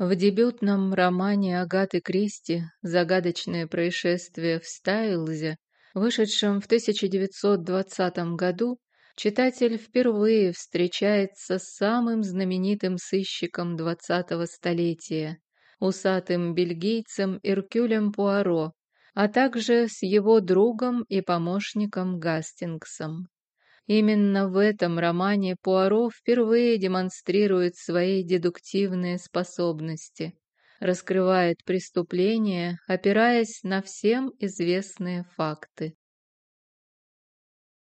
В дебютном романе Агаты Кристи «Загадочное происшествие в Стайлзе», вышедшем в 1920 году, читатель впервые встречается с самым знаменитым сыщиком XX столетия, усатым бельгийцем Иркюлем Пуаро, а также с его другом и помощником Гастингсом. Именно в этом романе Пуаро впервые демонстрирует свои дедуктивные способности, раскрывает преступления, опираясь на всем известные факты.